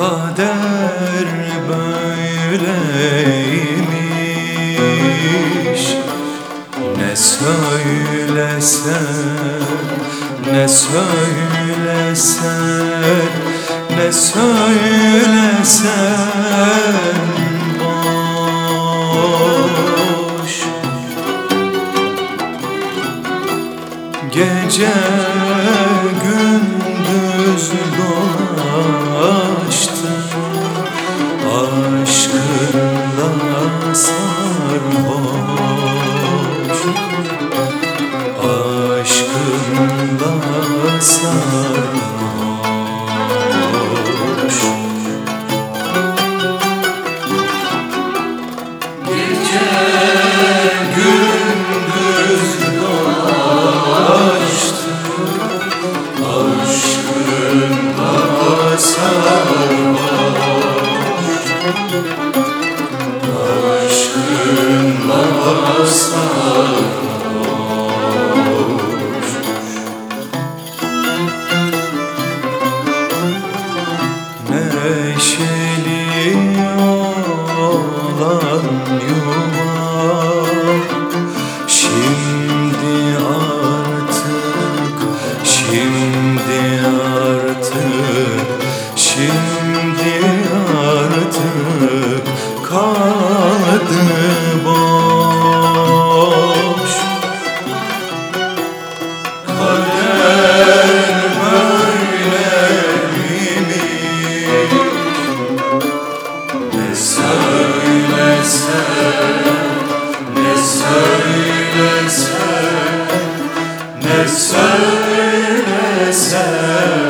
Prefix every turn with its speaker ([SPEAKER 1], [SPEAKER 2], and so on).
[SPEAKER 1] Kader böyleymiş. Ne söylesen, ne söylesen Ne söylesen boş. Gece gündüz dolaştım sarhoş Neşeli olan yuva Şimdi artık, şimdi Söyle sen